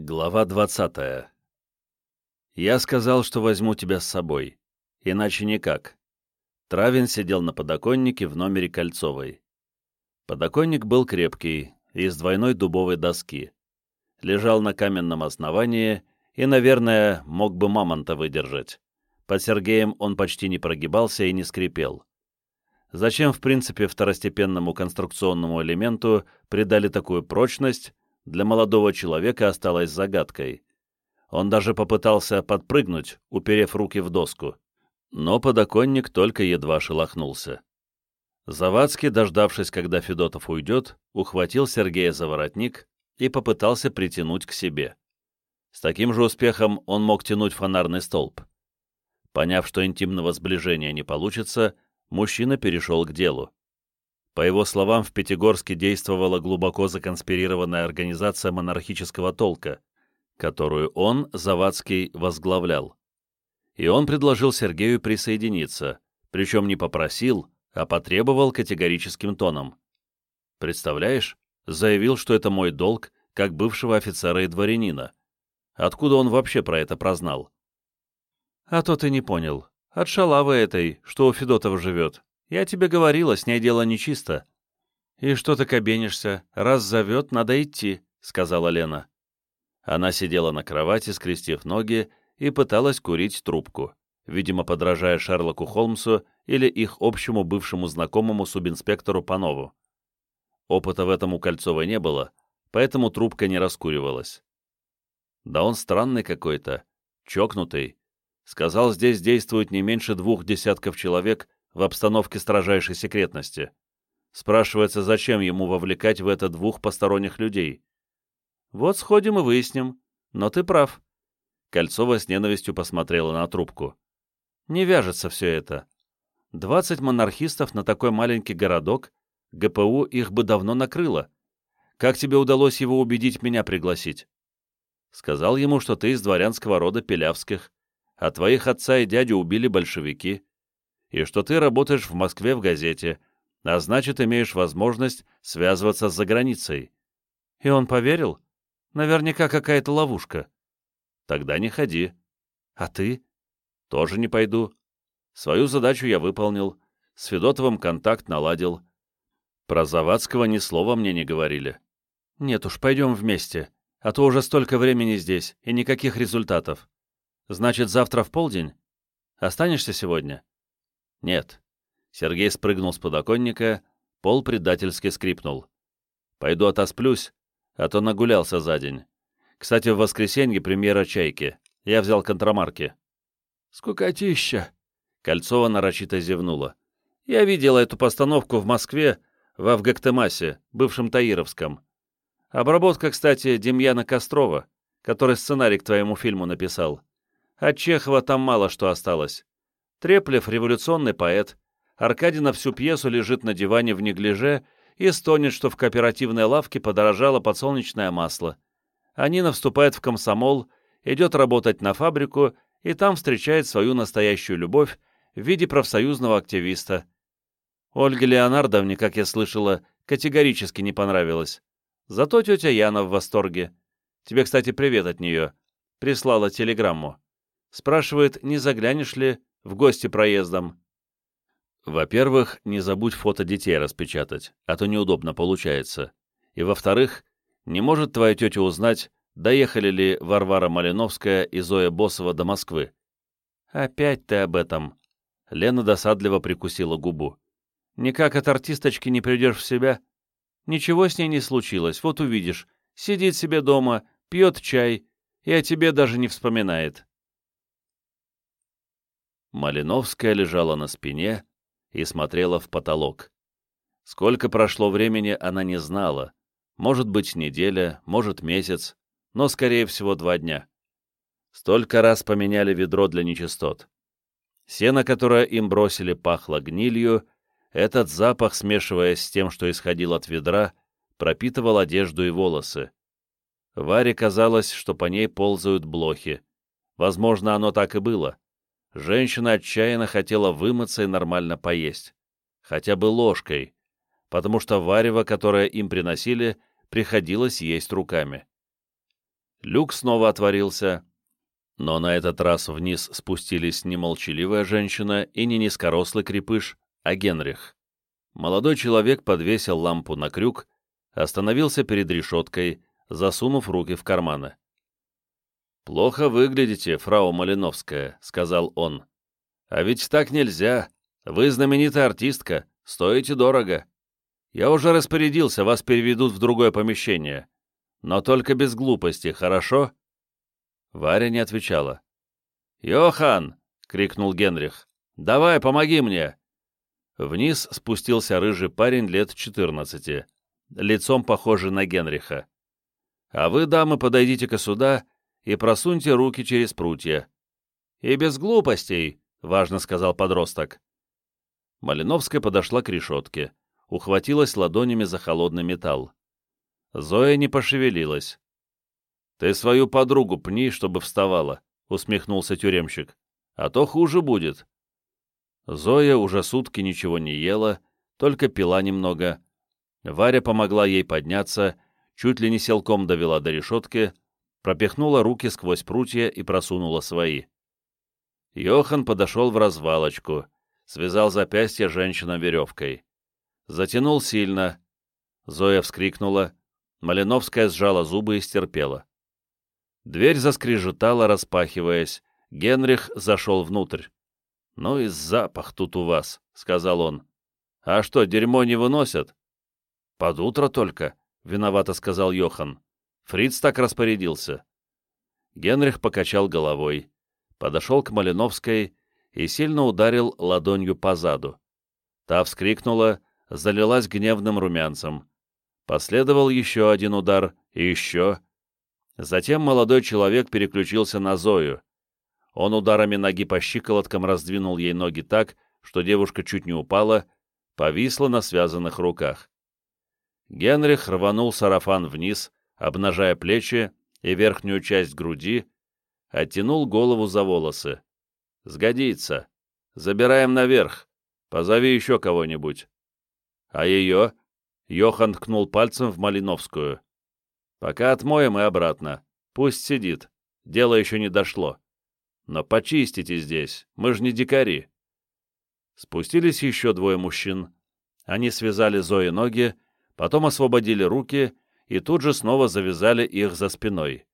Глава 20. Я сказал, что возьму тебя с собой. Иначе никак. Травин сидел на подоконнике в номере Кольцовой. Подоконник был крепкий, из двойной дубовой доски. Лежал на каменном основании и, наверное, мог бы мамонта выдержать. Под Сергеем он почти не прогибался и не скрипел. Зачем, в принципе, второстепенному конструкционному элементу придали такую прочность, для молодого человека осталось загадкой. Он даже попытался подпрыгнуть, уперев руки в доску. Но подоконник только едва шелохнулся. Завадский, дождавшись, когда Федотов уйдет, ухватил Сергея за воротник и попытался притянуть к себе. С таким же успехом он мог тянуть фонарный столб. Поняв, что интимного сближения не получится, мужчина перешел к делу. По его словам, в Пятигорске действовала глубоко законспирированная организация монархического толка, которую он, Завадский, возглавлял. И он предложил Сергею присоединиться, причем не попросил, а потребовал категорическим тоном. «Представляешь, заявил, что это мой долг, как бывшего офицера и дворянина. Откуда он вообще про это прознал?» «А то ты не понял. От шалавы этой, что у Федотова живет. Я тебе говорила, с ней дело нечисто». «И что ты кабенишься? Раз зовет, надо идти», — сказала Лена. Она сидела на кровати, скрестив ноги, и пыталась курить трубку, видимо, подражая Шерлоку Холмсу или их общему бывшему знакомому субинспектору Панову. Опыта в этом у Кольцовой не было, поэтому трубка не раскуривалась. Да он странный какой-то, чокнутый. Сказал, здесь действует не меньше двух десятков человек в обстановке строжайшей секретности. Спрашивается, зачем ему вовлекать в это двух посторонних людей? Вот сходим и выясним. Но ты прав. Кольцова с ненавистью посмотрела на трубку. Не вяжется все это. Двадцать монархистов на такой маленький городок, ГПУ их бы давно накрыло. Как тебе удалось его убедить меня пригласить? Сказал ему, что ты из дворянского рода Пелявских, а твоих отца и дядю убили большевики и что ты работаешь в Москве в газете, а значит, имеешь возможность связываться с заграницей. И он поверил? Наверняка какая-то ловушка. Тогда не ходи. А ты? Тоже не пойду. Свою задачу я выполнил. С Федотовым контакт наладил. Про Завадского ни слова мне не говорили. Нет уж, пойдем вместе, а то уже столько времени здесь, и никаких результатов. Значит, завтра в полдень? Останешься сегодня? «Нет». Сергей спрыгнул с подоконника, пол предательски скрипнул. «Пойду отосплюсь, а то нагулялся за день. Кстати, в воскресенье премьера «Чайки». Я взял контрамарки». «Скукотища!» Кольцова нарочито зевнула. «Я видела эту постановку в Москве, в Авгактемасе, бывшем Таировском. Обработка, кстати, Демьяна Кострова, который сценарий к твоему фильму написал. От Чехова там мало что осталось. Треплев — революционный поэт. Аркадий на всю пьесу лежит на диване в неглиже и стонет, что в кооперативной лавке подорожало подсолнечное масло. Анина вступает в комсомол, идет работать на фабрику и там встречает свою настоящую любовь в виде профсоюзного активиста. Ольге Леонардовне, как я слышала, категорически не понравилось. Зато тетя Яна в восторге. Тебе, кстати, привет от нее. Прислала телеграмму. Спрашивает, не заглянешь ли, в гости проездом. Во-первых, не забудь фото детей распечатать, а то неудобно получается. И во-вторых, не может твоя тетя узнать, доехали ли Варвара Малиновская и Зоя Босова до Москвы. Опять ты об этом. Лена досадливо прикусила губу. Никак от артисточки не придешь в себя. Ничего с ней не случилось, вот увидишь. Сидит себе дома, пьет чай и о тебе даже не вспоминает. Малиновская лежала на спине и смотрела в потолок. Сколько прошло времени, она не знала. Может быть, неделя, может, месяц, но, скорее всего, два дня. Столько раз поменяли ведро для нечистот. Сено, которое им бросили, пахло гнилью, этот запах, смешиваясь с тем, что исходил от ведра, пропитывал одежду и волосы. Варе казалось, что по ней ползают блохи. Возможно, оно так и было. Женщина отчаянно хотела вымыться и нормально поесть. Хотя бы ложкой, потому что варево, которое им приносили, приходилось есть руками. Люк снова отворился, но на этот раз вниз спустились не молчаливая женщина и не низкорослый крепыш, а Генрих. Молодой человек подвесил лампу на крюк, остановился перед решеткой, засунув руки в карманы. «Плохо выглядите, фрау Малиновская», — сказал он. «А ведь так нельзя. Вы знаменитая артистка, стоите дорого. Я уже распорядился, вас переведут в другое помещение. Но только без глупости, хорошо?» Варя не отвечала. «Йохан!» — крикнул Генрих. «Давай, помоги мне!» Вниз спустился рыжий парень лет 14, лицом похожий на Генриха. «А вы, дамы, подойдите-ка сюда и просуньте руки через прутья». «И без глупостей», — важно сказал подросток. Малиновская подошла к решетке, ухватилась ладонями за холодный металл. Зоя не пошевелилась. «Ты свою подругу пни, чтобы вставала», — усмехнулся тюремщик. «А то хуже будет». Зоя уже сутки ничего не ела, только пила немного. Варя помогла ей подняться, чуть ли не селком довела до решетки, пропихнула руки сквозь прутья и просунула свои. Йохан подошел в развалочку, связал запястье женщина веревкой. Затянул сильно. Зоя вскрикнула. Малиновская сжала зубы и стерпела. Дверь заскрежетала, распахиваясь. Генрих зашел внутрь. «Ну и запах тут у вас», — сказал он. «А что, дерьмо не выносят?» «Под утро только», — виновато сказал Йохан. Фриц так распорядился. Генрих покачал головой, подошел к Малиновской и сильно ударил ладонью по заду. Та вскрикнула, залилась гневным румянцем. Последовал еще один удар и еще. Затем молодой человек переключился на Зою. Он ударами ноги по щиколоткам раздвинул ей ноги так, что девушка чуть не упала, повисла на связанных руках. Генрих рванул сарафан вниз, обнажая плечи и верхнюю часть груди, оттянул голову за волосы. «Сгодится. Забираем наверх. Позови еще кого-нибудь». «А ее?» — Йохан ткнул пальцем в Малиновскую. «Пока отмоем и обратно. Пусть сидит. Дело еще не дошло. Но почистите здесь, мы же не дикари». Спустились еще двое мужчин. Они связали Зои ноги, потом освободили руки и тут же снова завязали их за спиной.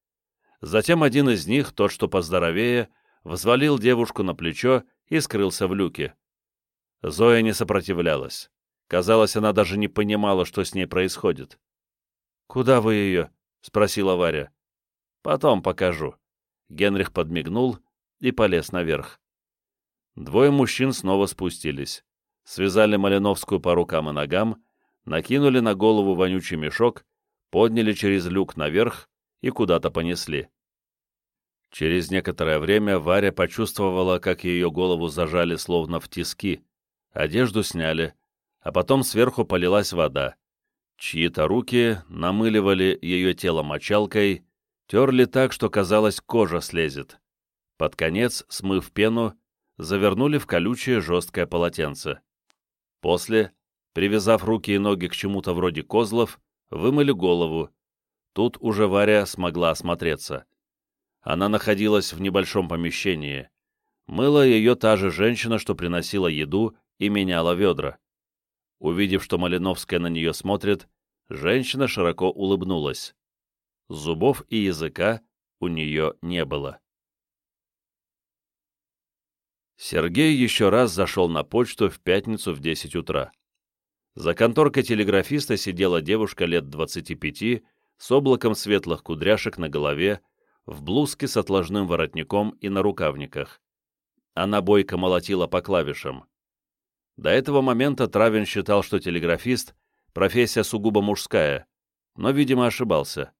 Затем один из них, тот, что поздоровее, взвалил девушку на плечо и скрылся в люке. Зоя не сопротивлялась. Казалось, она даже не понимала, что с ней происходит. «Куда вы ее?» — спросила Варя. «Потом покажу». Генрих подмигнул и полез наверх. Двое мужчин снова спустились. Связали Малиновскую по рукам и ногам, накинули на голову вонючий мешок, подняли через люк наверх и куда-то понесли. Через некоторое время Варя почувствовала, как ее голову зажали словно в тиски, одежду сняли, а потом сверху полилась вода. Чьи-то руки намыливали ее тело мочалкой, терли так, что казалось, кожа слезет. Под конец, смыв пену, завернули в колючее жесткое полотенце. После, привязав руки и ноги к чему-то вроде козлов, вымыли голову. Тут уже Варя смогла осмотреться. Она находилась в небольшом помещении. Мыла ее та же женщина, что приносила еду и меняла ведра. Увидев, что Малиновская на нее смотрит, женщина широко улыбнулась. Зубов и языка у нее не было. Сергей еще раз зашел на почту в пятницу в 10 утра. За конторкой телеграфиста сидела девушка лет 25 с облаком светлых кудряшек на голове, в блузке с отложным воротником и на рукавниках. Она бойко молотила по клавишам. До этого момента Травин считал, что телеграфист — профессия сугубо мужская, но, видимо, ошибался.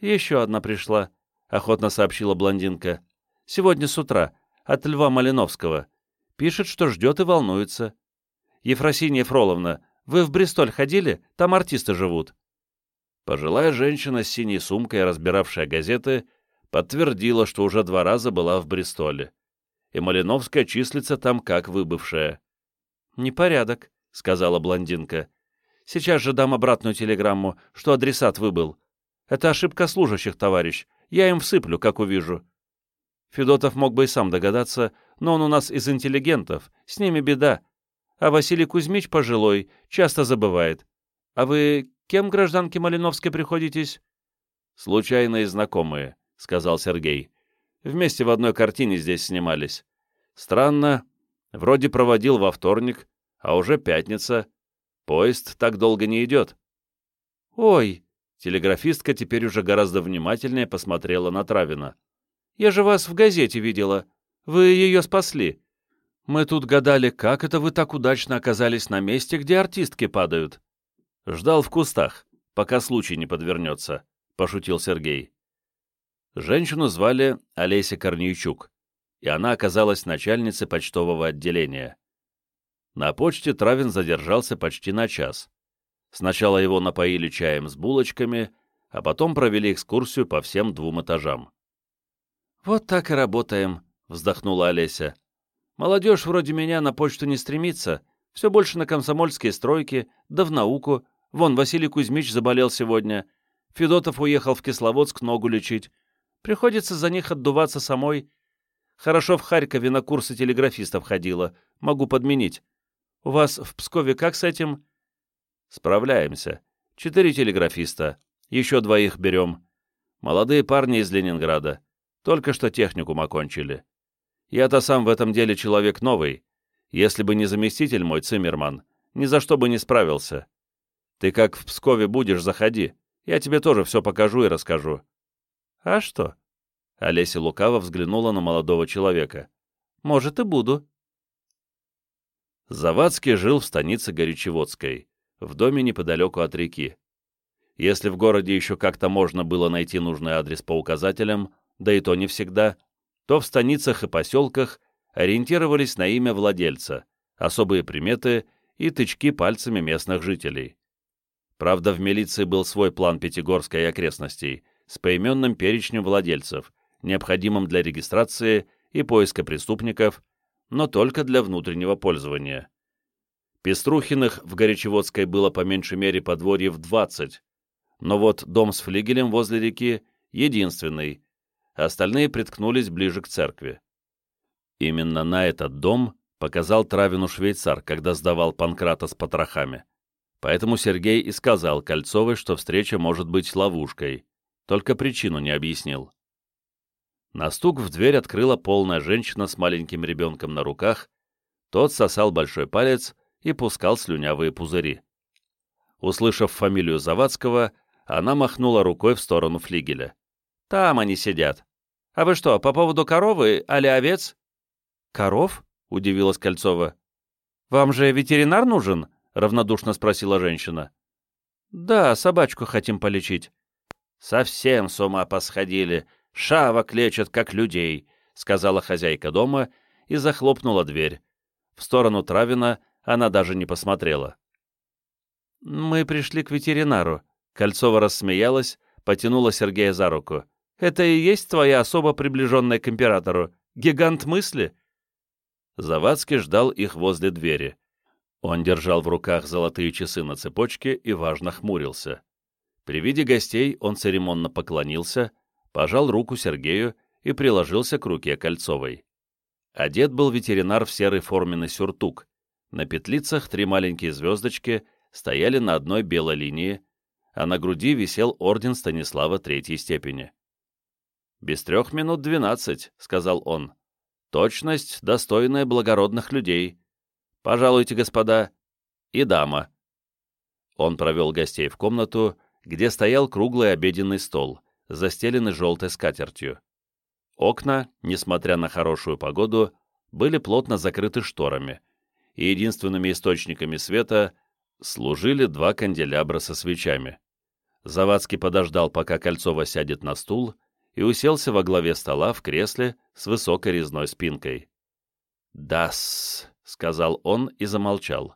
«Еще одна пришла», — охотно сообщила блондинка. «Сегодня с утра, от Льва Малиновского. Пишет, что ждет и волнуется. Ефросинья Фроловна, вы в Бристоль ходили? Там артисты живут». Пожилая женщина с синей сумкой, разбиравшая газеты, подтвердила, что уже два раза была в Бристоле. И Малиновская числится там как выбывшая. «Непорядок», — сказала блондинка. «Сейчас же дам обратную телеграмму, что адресат выбыл. Это ошибка служащих, товарищ. Я им всыплю, как увижу». Федотов мог бы и сам догадаться, но он у нас из интеллигентов, с ними беда. А Василий Кузьмич пожилой, часто забывает. А вы кем, гражданке Малиновской, приходитесь? Случайные знакомые, — сказал Сергей. Вместе в одной картине здесь снимались. Странно, вроде проводил во вторник, а уже пятница. Поезд так долго не идет. Ой, телеграфистка теперь уже гораздо внимательнее посмотрела на Травина. Я же вас в газете видела. Вы ее спасли. Мы тут гадали, как это вы так удачно оказались на месте, где артистки падают. Ждал в кустах, пока случай не подвернется, — пошутил Сергей. Женщину звали Олеся Корнейчук, и она оказалась начальницей почтового отделения. На почте Травин задержался почти на час. Сначала его напоили чаем с булочками, а потом провели экскурсию по всем двум этажам. «Вот так и работаем», — вздохнула Олеся. «Молодежь вроде меня на почту не стремится, все больше на комсомольские стройки, да в науку. Вон, Василий Кузьмич заболел сегодня. Федотов уехал в Кисловодск ногу лечить. Приходится за них отдуваться самой. Хорошо в Харькове на курсы телеграфистов ходила. Могу подменить. У вас в Пскове как с этим?» «Справляемся. Четыре телеграфиста. Еще двоих берем. Молодые парни из Ленинграда. Только что техникум окончили. Я-то сам в этом деле человек новый. Если бы не заместитель мой, Циммерман, ни за что бы не справился. Ты как в Пскове будешь, заходи. Я тебе тоже все покажу и расскажу». «А что?» Олеся лукаво взглянула на молодого человека. «Может, и буду». Завадский жил в станице Горячеводской, в доме неподалеку от реки. Если в городе еще как-то можно было найти нужный адрес по указателям, да и то не всегда, то в станицах и поселках ориентировались на имя владельца, особые приметы и тычки пальцами местных жителей. Правда, в милиции был свой план Пятигорской и окрестностей с поименным перечнем владельцев, необходимым для регистрации и поиска преступников, но только для внутреннего пользования. Пеструхиных в Горячеводской было по меньшей мере подворьев 20, но вот дом с флигелем возле реки единственный, остальные приткнулись ближе к церкви. Именно на этот дом показал Травину швейцар, когда сдавал Панкрата с потрохами. Поэтому Сергей и сказал Кольцовой, что встреча может быть ловушкой, только причину не объяснил. На стук в дверь открыла полная женщина с маленьким ребенком на руках, тот сосал большой палец и пускал слюнявые пузыри. Услышав фамилию Завадского, она махнула рукой в сторону флигеля. «Там они сидят. А вы что, по поводу коровы, али овец?» «Коров?» — удивилась Кольцова. «Вам же ветеринар нужен?» — равнодушно спросила женщина. «Да, собачку хотим полечить». «Совсем с ума посходили. Шавок лечат, как людей», — сказала хозяйка дома и захлопнула дверь. В сторону Травина она даже не посмотрела. «Мы пришли к ветеринару», — Кольцова рассмеялась, потянула Сергея за руку. Это и есть твоя особо приближенная к императору? Гигант мысли?» Завадский ждал их возле двери. Он держал в руках золотые часы на цепочке и важно хмурился. При виде гостей он церемонно поклонился, пожал руку Сергею и приложился к руке Кольцовой. Одет был ветеринар в серый форменный сюртук. На петлицах три маленькие звездочки стояли на одной белой линии, а на груди висел орден Станислава третьей степени. «Без трех минут двенадцать», — сказал он. «Точность, достойная благородных людей. Пожалуйте, господа. И дама». Он провел гостей в комнату, где стоял круглый обеденный стол, застеленный желтой скатертью. Окна, несмотря на хорошую погоду, были плотно закрыты шторами, и единственными источниками света служили два канделябра со свечами. Завадский подождал, пока Кольцова сядет на стул, и уселся во главе стола в кресле с высокой резной спинкой. «Да-с», — сказал он и замолчал.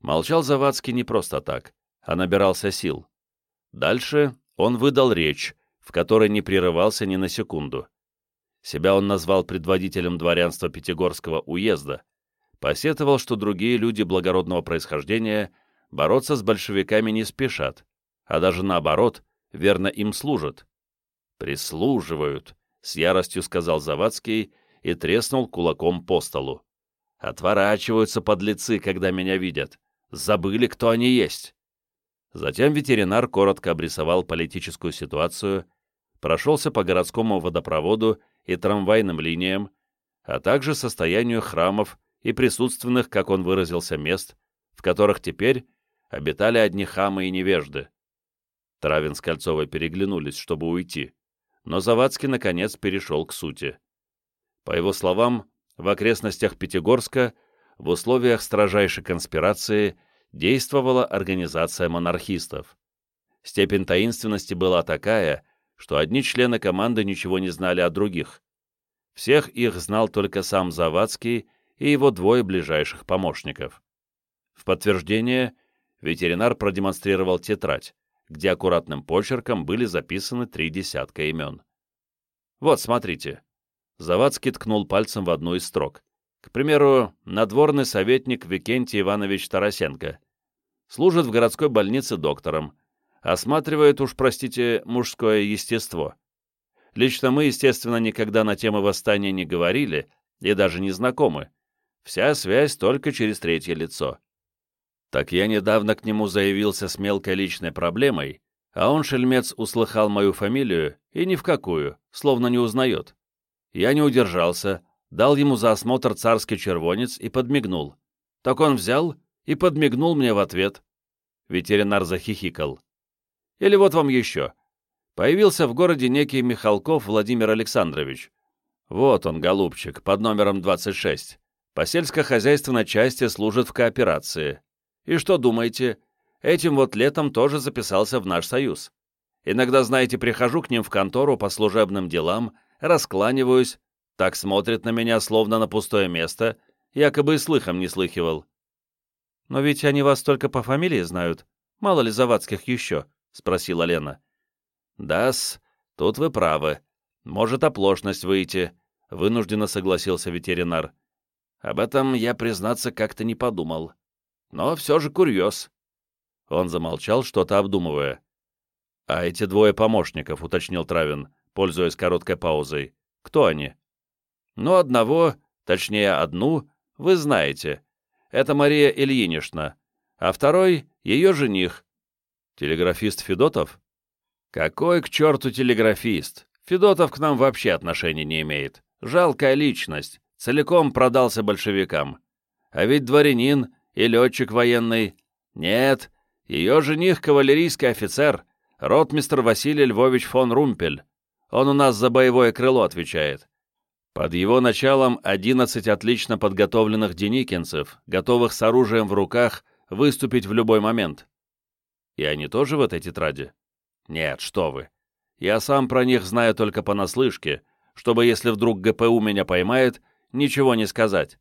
Молчал Завадский не просто так, а набирался сил. Дальше он выдал речь, в которой не прерывался ни на секунду. Себя он назвал предводителем дворянства Пятигорского уезда, посетовал, что другие люди благородного происхождения бороться с большевиками не спешат, а даже наоборот, верно им служат. «Прислуживают», — с яростью сказал Завадский и треснул кулаком по столу. «Отворачиваются подлецы, когда меня видят. Забыли, кто они есть». Затем ветеринар коротко обрисовал политическую ситуацию, прошелся по городскому водопроводу и трамвайным линиям, а также состоянию храмов и присутственных, как он выразился, мест, в которых теперь обитали одни хамы и невежды. Травин с Кольцовой переглянулись, чтобы уйти, но Завадский, наконец, перешел к сути. По его словам, в окрестностях Пятигорска в условиях строжайшей конспирации действовала организация монархистов. Степень таинственности была такая, что одни члены команды ничего не знали о других. Всех их знал только сам Завадский и его двое ближайших помощников. В подтверждение ветеринар продемонстрировал тетрадь, где аккуратным почерком были записаны три десятка имен. «Вот, смотрите». Завадский ткнул пальцем в одну из строк. К примеру, надворный советник Викентий Иванович Тарасенко. Служит в городской больнице доктором. Осматривает, уж простите, мужское естество. Лично мы, естественно, никогда на темы восстания не говорили и даже не знакомы. Вся связь только через третье лицо. Так я недавно к нему заявился с мелкой личной проблемой, а он, шельмец, услыхал мою фамилию и ни в какую, словно не узнает. Я не удержался, дал ему за осмотр царский червонец и подмигнул. Так он взял и подмигнул мне в ответ. Ветеринар захихикал. Или вот вам еще. Появился в городе некий Михалков Владимир Александрович. Вот он, голубчик, под номером 26. По сельскохозяйственной части служит в кооперации. И что думаете? Этим вот летом тоже записался в наш союз. Иногда, знаете, прихожу к ним в контору по служебным делам, раскланиваюсь, так смотрит на меня, словно на пустое место, якобы и слыхом не слыхивал. «Но ведь они вас только по фамилии знают. Мало ли Завадских еще?» — спросила Лена. «Да-с, тут вы правы. Может оплошность выйти», — вынужденно согласился ветеринар. «Об этом я, признаться, как-то не подумал но все же курьез». Он замолчал, что-то обдумывая. «А эти двое помощников», — уточнил Травин, пользуясь короткой паузой. «Кто они?» «Ну, одного, точнее, одну, вы знаете. Это Мария Ильинична, а второй — ее жених». «Телеграфист Федотов?» «Какой к черту телеграфист? Федотов к нам вообще отношения не имеет. Жалкая личность, целиком продался большевикам. А ведь дворянин и летчик военный. Нет, ее жених — кавалерийский офицер, ротмистр Василий Львович фон Румпель. Он у нас за боевое крыло отвечает. Под его началом 11 отлично подготовленных деникинцев, готовых с оружием в руках выступить в любой момент. И они тоже в этой тетради? Нет, что вы. Я сам про них знаю только понаслышке, чтобы, если вдруг ГПУ меня поймает, ничего не сказать.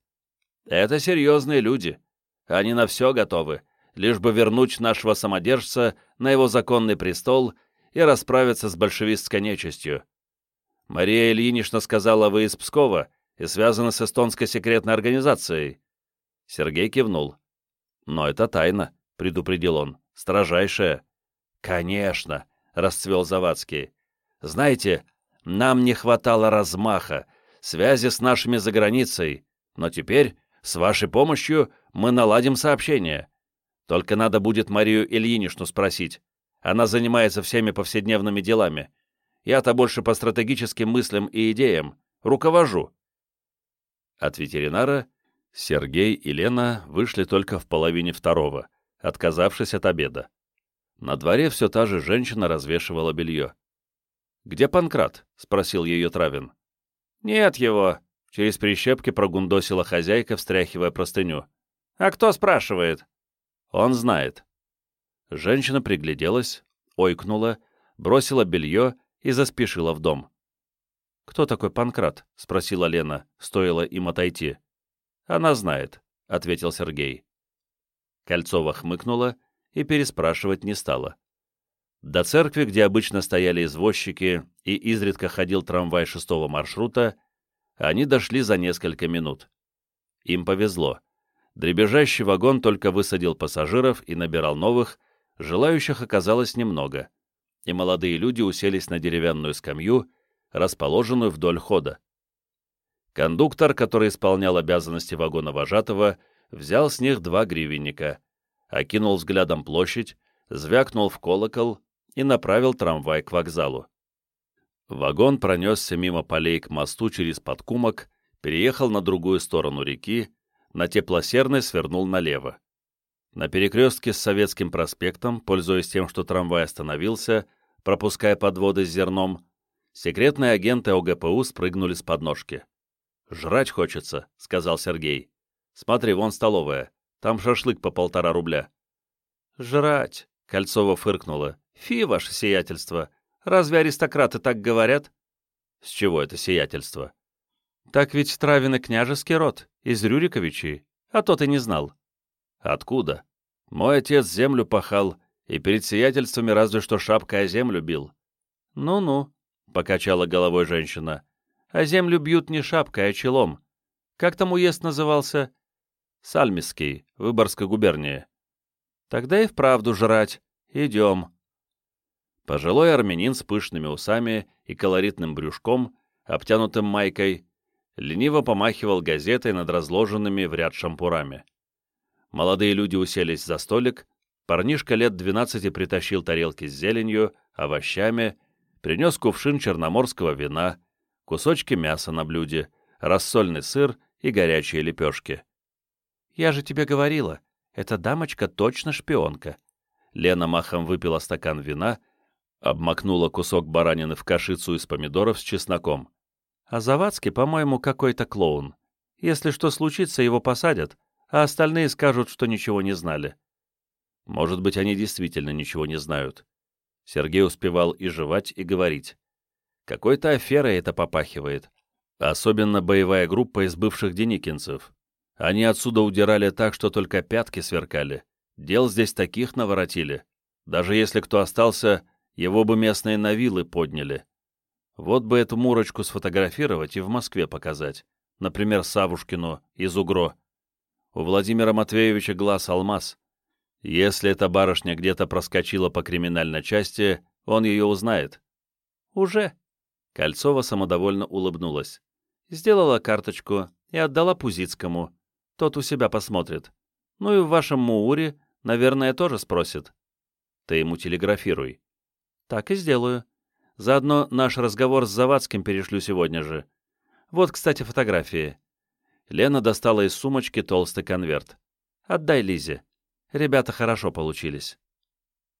Это серьезные люди, они на все готовы, лишь бы вернуть нашего самодержца на его законный престол и расправиться с большевистской нечистью. Мария Ильинична сказала, вы из Пскова и связаны с эстонской секретной организацией. Сергей кивнул. «Но это тайна», — предупредил он, — «строжайшая». «Конечно», — расцвел Завадский. «Знаете, нам не хватало размаха, связи с нашими заграницей, но теперь, с вашей помощью, мы наладим сообщение. Только надо будет Марию Ильиничну спросить. Она занимается всеми повседневными делами. Я-то больше по стратегическим мыслям и идеям. Руковожу». От ветеринара Сергей и Лена вышли только в половине второго, отказавшись от обеда. На дворе все та же женщина развешивала белье. «Где Панкрат?» — спросил ее Травин. «Нет его», — через прищепки прогундосила хозяйка, встряхивая простыню. «А кто спрашивает?» «Он знает». Женщина пригляделась, ойкнула, бросила белье и заспешила в дом. «Кто такой Панкрат?» — спросила Лена, стоило им отойти. «Она знает», — ответил Сергей. Кольцова хмыкнула и переспрашивать не стала. До церкви, где обычно стояли извозчики и изредка ходил трамвай шестого маршрута, они дошли за несколько минут. Им повезло. Дребезжащий вагон только высадил пассажиров и набирал новых, желающих оказалось немного. и молодые люди уселись на деревянную скамью, расположенную вдоль хода. Кондуктор, который исполнял обязанности вагона вожатого, взял с них два гривенника, окинул взглядом площадь, звякнул в колокол и направил трамвай к вокзалу. Вагон пронесся мимо полей к мосту через подкумок, переехал на другую сторону реки, на теплосерной свернул налево. На перекрестке с Советским проспектом, пользуясь тем, что трамвай остановился, пропуская подводы с зерном, секретные агенты ОГПУ спрыгнули с подножки. «Жрать хочется», — сказал Сергей. «Смотри, вон столовая. Там шашлык по полтора рубля». «Жрать», — Кольцова фыркнула. «Фи, ваше сиятельство. Разве аристократы так говорят?» «С чего это сиятельство?» «Так ведь Травин княжеский род, из Рюриковичей, а то ты не знал». Откуда? Мой отец землю пахал, и перед сиятельствами разве что шапкой о землю бил. Ну-ну, покачала головой женщина. А землю бьют не шапкой, а челом. Как там уезд назывался? Сальмисский, Выборгской губернии. Тогда и вправду жрать. Идем. Пожилой армянин с пышными усами и колоритным брюшком, обтянутым майкой, лениво помахивал газетой над разложенными в ряд шампурами. Молодые люди уселись за столик, парнишка лет двенадцати притащил тарелки с зеленью, овощами, принес кувшин черноморского вина, кусочки мяса на блюде, рассольный сыр и горячие лепешки. «Я же тебе говорила, эта дамочка точно шпионка». Лена махом выпила стакан вина, обмакнула кусок баранины в кашицу из помидоров с чесноком. «А Завадский, по-моему, какой-то клоун. Если что случится, его посадят, а остальные скажут, что ничего не знали. Может быть, они действительно ничего не знают. Сергей успевал и жевать, и говорить. Какой-то аферой это попахивает. Особенно боевая группа из бывших деникинцев. Они отсюда удирали так, что только пятки сверкали. Дел здесь таких наворотили. Даже если кто остался, его бы местные навилы подняли. Вот бы эту Мурочку сфотографировать и в Москве показать. Например, Савушкину из УГРО. У Владимира Матвеевича глаз алмаз. Если эта барышня где-то проскочила по криминальной части, он ее узнает. «Уже?» Кольцова самодовольно улыбнулась. «Сделала карточку и отдала Пузицкому. Тот у себя посмотрит. Ну и в вашем Мууре, наверное, тоже спросит». «Ты ему телеграфируй». «Так и сделаю. Заодно наш разговор с Завадским перешлю сегодня же. Вот, кстати, фотографии. Лена достала из сумочки толстый конверт. «Отдай Лизе. Ребята хорошо получились».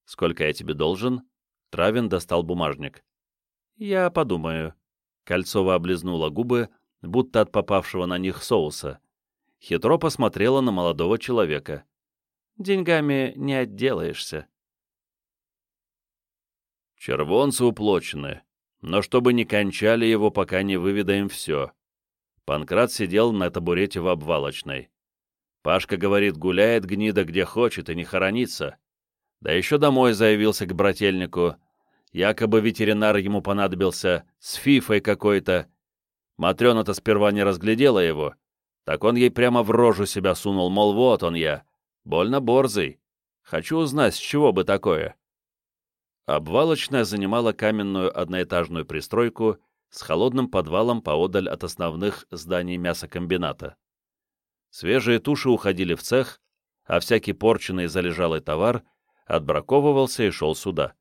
«Сколько я тебе должен?» Травин достал бумажник. «Я подумаю». Кольцова облизнула губы, будто от попавшего на них соуса. Хитро посмотрела на молодого человека. «Деньгами не отделаешься». Червонцы уплочены, но чтобы не кончали его, пока не выведаем все. Панкрат сидел на табурете в обвалочной. Пашка говорит, гуляет гнида где хочет и не хоронится. Да еще домой заявился к брательнику. Якобы ветеринар ему понадобился, с фифой какой-то. Матрена-то сперва не разглядела его. Так он ей прямо в рожу себя сунул, мол, вот он я. Больно борзый. Хочу узнать, с чего бы такое. Обвалочная занимала каменную одноэтажную пристройку, с холодным подвалом поодаль от основных зданий мясокомбината. Свежие туши уходили в цех, а всякий порченный залежалый товар отбраковывался и шел сюда.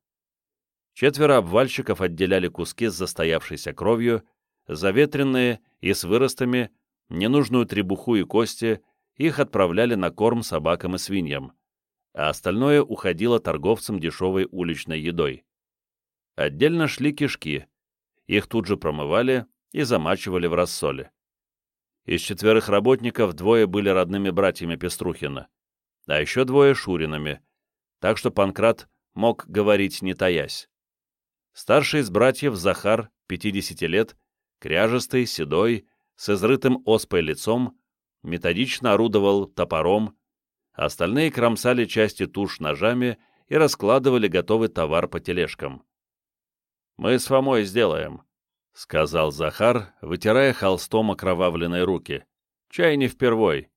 Четверо обвальщиков отделяли куски с застоявшейся кровью, заветренные и с выростами, ненужную требуху и кости, их отправляли на корм собакам и свиньям, а остальное уходило торговцам дешевой уличной едой. Отдельно шли кишки, их тут же промывали и замачивали в рассоле. Из четверых работников двое были родными братьями Пеструхина, а еще двое Шуринами, так что Панкрат мог говорить не таясь. Старший из братьев Захар, 50 лет, кряжестый, седой, с изрытым оспой лицом, методично орудовал топором, остальные кромсали части туш ножами и раскладывали готовый товар по тележкам. «Мы с Фомой сделаем», — сказал Захар, вытирая холстом окровавленные руки. «Чай не впервой.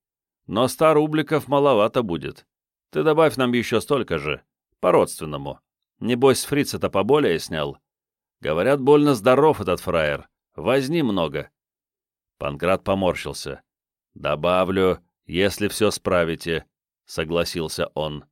Но ста рубликов маловато будет. Ты добавь нам еще столько же, по-родственному. Небось, фрица-то поболее снял. Говорят, больно здоров этот фраер. Возни много. Панкрат поморщился. «Добавлю, если все справите», — согласился он.